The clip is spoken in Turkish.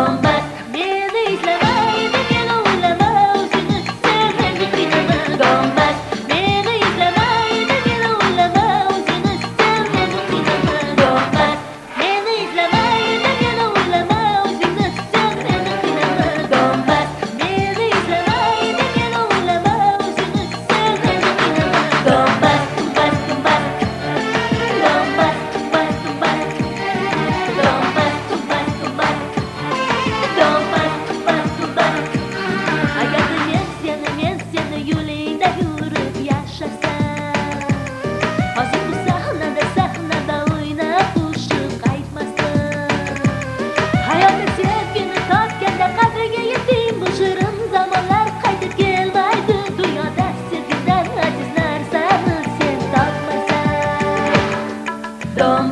좀 don't